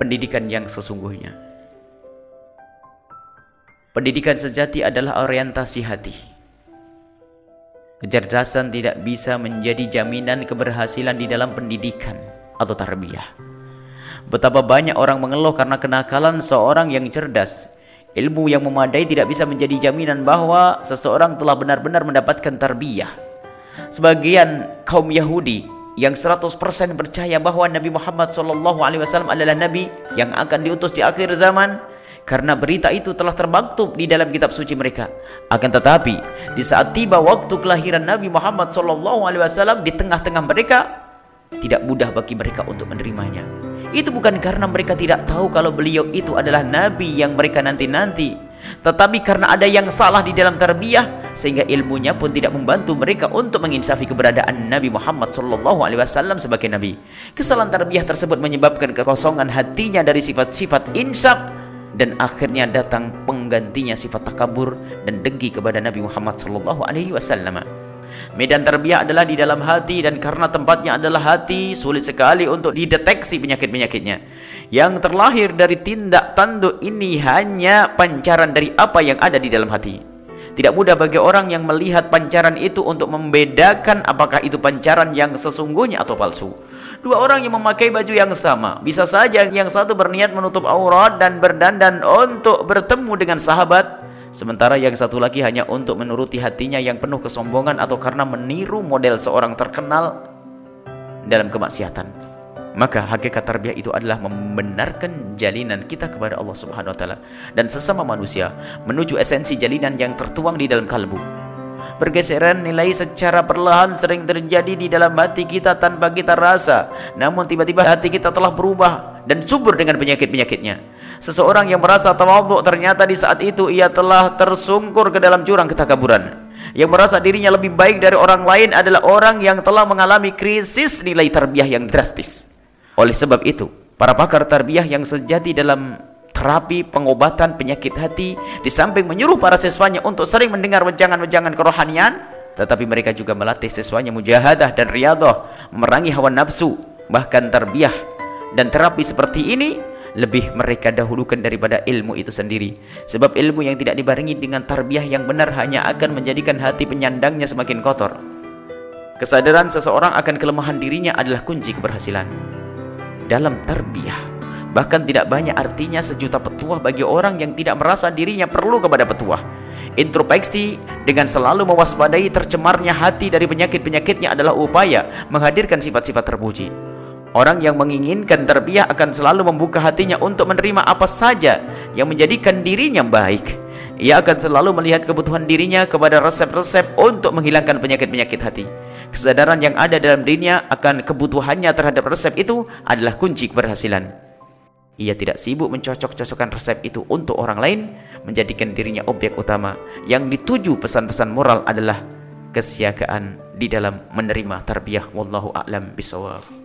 pendidikan yang sesungguhnya. Pendidikan sejati adalah orientasi hati. Kecerdasan tidak bisa menjadi jaminan keberhasilan di dalam pendidikan atau tarbiyah. Betapa banyak orang mengeluh karena kenakalan seorang yang cerdas. Ilmu yang memadai tidak bisa menjadi jaminan bahwa seseorang telah benar-benar mendapatkan tarbiyah. Sebagian kaum Yahudi yang 100% percaya bahwa Nabi Muhammad SAW adalah Nabi yang akan diutus di akhir zaman karena berita itu telah termaktub di dalam kitab suci mereka. Akan tetapi, di saat tiba waktu kelahiran Nabi Muhammad SAW di tengah-tengah mereka, tidak mudah bagi mereka untuk menerimanya. Itu bukan karena mereka tidak tahu kalau beliau itu adalah Nabi yang mereka nanti-nanti, tetapi karena ada yang salah di dalam tarbiyah sehingga ilmunya pun tidak membantu mereka untuk menginsafi keberadaan Nabi Muhammad SAW sebagai Nabi. Kesalahan tarbiyah tersebut menyebabkan kekosongan hatinya dari sifat-sifat insaf dan akhirnya datang penggantinya sifat takabur dan dengki kepada Nabi Muhammad sallallahu alaihi wasallam. Medan terbiak adalah di dalam hati dan karena tempatnya adalah hati sulit sekali untuk dideteksi penyakit-penyakitnya. Yang terlahir dari tindak tanduk ini hanya pancaran dari apa yang ada di dalam hati. Tidak mudah bagi orang yang melihat pancaran itu untuk membedakan apakah itu pancaran yang sesungguhnya atau palsu. Dua orang yang memakai baju yang sama, bisa saja yang satu berniat menutup aurat dan berdandan untuk bertemu dengan sahabat, sementara yang satu lagi hanya untuk menuruti hatinya yang penuh kesombongan atau karena meniru model seorang terkenal dalam kemaksiatan. Maka hakikat tarbiyah itu adalah membenarkan jalinan kita kepada Allah Subhanahu wa taala dan sesama manusia menuju esensi jalinan yang tertuang di dalam kalbu. Pergeseran nilai secara perlahan sering terjadi di dalam hati kita tanpa kita rasa. Namun tiba-tiba hati kita telah berubah dan subur dengan penyakit-penyakitnya. Seseorang yang merasa tawadhu ternyata di saat itu ia telah tersungkur ke dalam jurang ketakaburan. Yang merasa dirinya lebih baik dari orang lain adalah orang yang telah mengalami krisis nilai tarbiyah yang drastis. Oleh sebab itu, para pakar tarbiyah yang sejati dalam terapi pengobatan penyakit hati di samping menyuruh para siswanya untuk sering mendengar wejangan-wejangan kerohanian tetapi mereka juga melatih siswanya mujahadah dan riadah memerangi hawa nafsu bahkan terbiah dan terapi seperti ini lebih mereka dahulukan daripada ilmu itu sendiri sebab ilmu yang tidak dibarengi dengan tarbiyah yang benar hanya akan menjadikan hati penyandangnya semakin kotor kesadaran seseorang akan kelemahan dirinya adalah kunci keberhasilan dalam tarbiyah Bahkan tidak banyak artinya sejuta petuah bagi orang yang tidak merasa dirinya perlu kepada petuah. Introspeksi dengan selalu mewaspadai tercemarnya hati dari penyakit-penyakitnya adalah upaya menghadirkan sifat-sifat terpuji. Orang yang menginginkan terbiah akan selalu membuka hatinya untuk menerima apa saja yang menjadikan dirinya baik. Ia akan selalu melihat kebutuhan dirinya kepada resep-resep untuk menghilangkan penyakit-penyakit hati. Kesadaran yang ada dalam dirinya akan kebutuhannya terhadap resep itu adalah kunci keberhasilan. Ia tidak sibuk mencocok-cocokkan resep itu untuk orang lain, menjadikan dirinya objek utama. Yang dituju pesan-pesan moral adalah kesiagaan di dalam menerima tarbiyah. Wallahu a'lam bisawab.